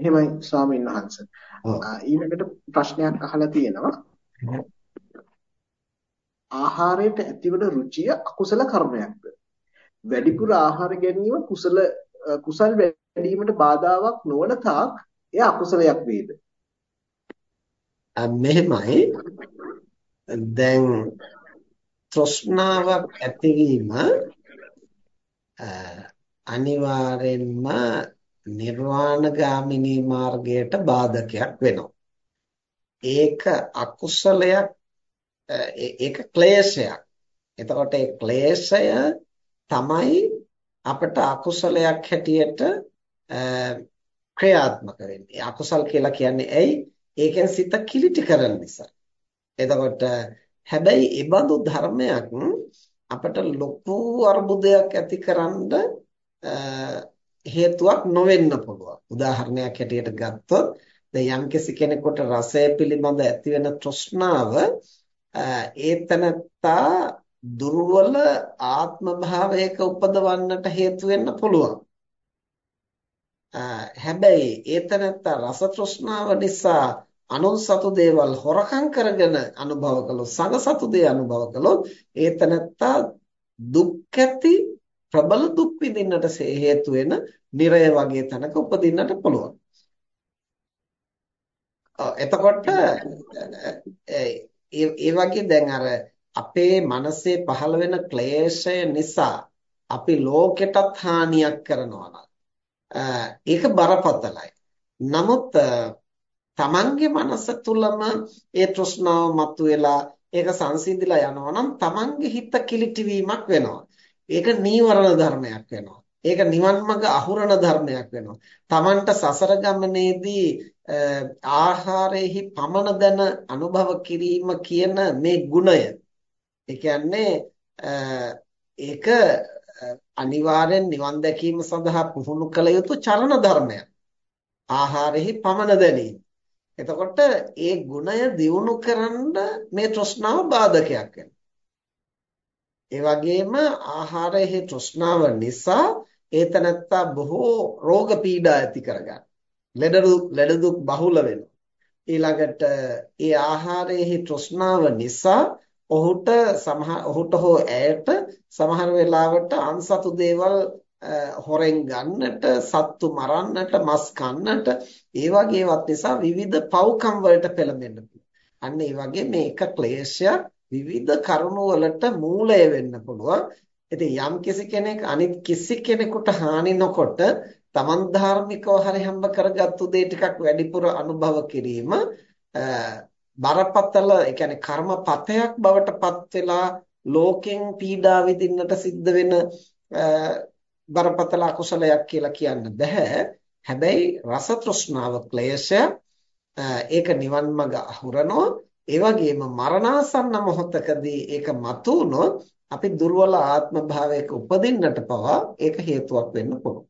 එහෙමයි ස්වාමීන් වහන්සේ. ඊළඟට ප්‍රශ්නයක් අහලා තියෙනවා. ආහාරයට ඇතිවන රුචිය අකුසල කර්මයක්ද? වැඩිපුර ආහාර ගැනීම කුසල කුසල් වැඩිවීමට බාධාවක් නොවන තාක් එය අකුසලයක් වේද? මෙහෙමයි දැන් තෘෂ්ණාවක් ඇතිවීම අනිවාර්යෙන්ම නිර්වාණගාමිනී මාර්ගයට බාධකයක් වෙනවා. ඒක අකුසලයක් ඒක ක්ලේශයක්. එතකොට ඒ ක්ලේශය තමයි අපට අකුසලයක් හැටියට ක්‍රියාත්මක වෙන්නේ. අකුසල් කියලා කියන්නේ ඇයි? ඒකෙන් සිත කිලිටි කරන නිසා. එතකොට හැබැයි ඊබඳු ධර්මයක් අපට ලොකු අර්බුදයක් ඇතිකරන්න හේතුවක් නොවෙන්න පුළුවන්. උදාහරණයක් හැටියට ගත්තොත් දැන් යම්කිසි කෙනෙකුට රසය පිළිබඳ ඇතිවෙන තෘෂ්ණාව ඒතනත්තා දුර්වල ආත්ම භාවයක උපදවන්නට හේතු වෙන්න පුළුවන්. හැබැයි ඒතනත්තා රස තෘෂ්ණාව නිසා අනුන් සතු දේවල් හොරකම් කරගෙන අනුභව කළොත් සංග සතු දේ අනුභව කළොත් ඒතනත්තා දුක් ඇති ප්‍රබල දුක් විඳින්නට හේතු වෙන නිරය වගේ තැනක උපදින්නට පුළුවන්. එතකොට ඒ වගේ දැන් අර අපේ මනසේ පහළ වෙන ක්ලේශය නිසා අපි ලෝකෙටත් හානියක් කරනවා ඒක බරපතලයි. නමුත් තමන්ගේ මනස තුලම ඒ තෘෂ්ණාව මතුවෙලා ඒක සංසිඳිලා යනවා නම් තමන්ගේ හිත කිලිටි වීමක් වෙනවා. ඒක නීවරණ ධර්මයක් වෙනවා. ඒක නිවන් මඟ අහුරන ධර්මයක් වෙනවා. තමන්ට සසර ගමනේදී ආහාරයේහි පමන දැන අනුභව කිරීම කියන මේ ගුණය ඒ කියන්නේ ඒක අනිවාර්යෙන් නිවන් දැකීම සඳහා පුහුණු කළ යුතු චලන ධර්මයක්. ආහාරෙහි පමන දැනීම. එතකොට ඒ ගුණය දියුණු කරන්න මේ තෘෂ්ණාව බාධකයක් වෙනවා. ඒ වගේම ආහාරයේ තෘෂ්ණාව නිසා ඒතනත්තා බොහෝ රෝග පීඩා ඇති කරගන්න. ලෙඩ ලෙඩ දුක් බහුල වෙනවා. ඊළඟට ඒ ආහාරයේ තෘෂ්ණාව නිසා ඔහුට සමහර ඔහුට හෝ ඇයට සමහර වෙලාවට අන්සතු දේවල් හොරෙන් ගන්නට, සත්තු මරන්නට, මස් කන්නට ඒ වගේවත් නිසා විවිධ පව්කම් වලට පෙළඹෙන්න අන්න ඒ වගේ මේක ක්ලේශයක් විවිධ කරුණු වලට මූලය වෙන්න පුළුවන්. ඉතින් යම් කිසි කෙනෙක් අනිත් කිසි කෙනෙකුට හානි නොකොට තමන් ධාර්මිකව හරි හම්බ කරගත්තු දේ ටිකක් වැඩිපුර අනුභව කිරීම බරපතල ඒ කියන්නේ කර්මපතයක් බවට පත් වෙලා ලෝකෙන් පීඩා විඳින්නට සිද්ධ වෙන බරපතල අකුසලයක් කියලා කියන්න බෑ. හැබැයි රස තෘෂ්ණාව ක්ලේශය ඒක නිවන් මඟ අහුරනෝ ඒ වගේම මරණාසන්න මොහොතකදී ඒක මතු වුණොත් අපි දුර්වල ආත්ම භාවයක උපදින්නට පවා ඒක හේතුවක් වෙන්න පුළුවන්.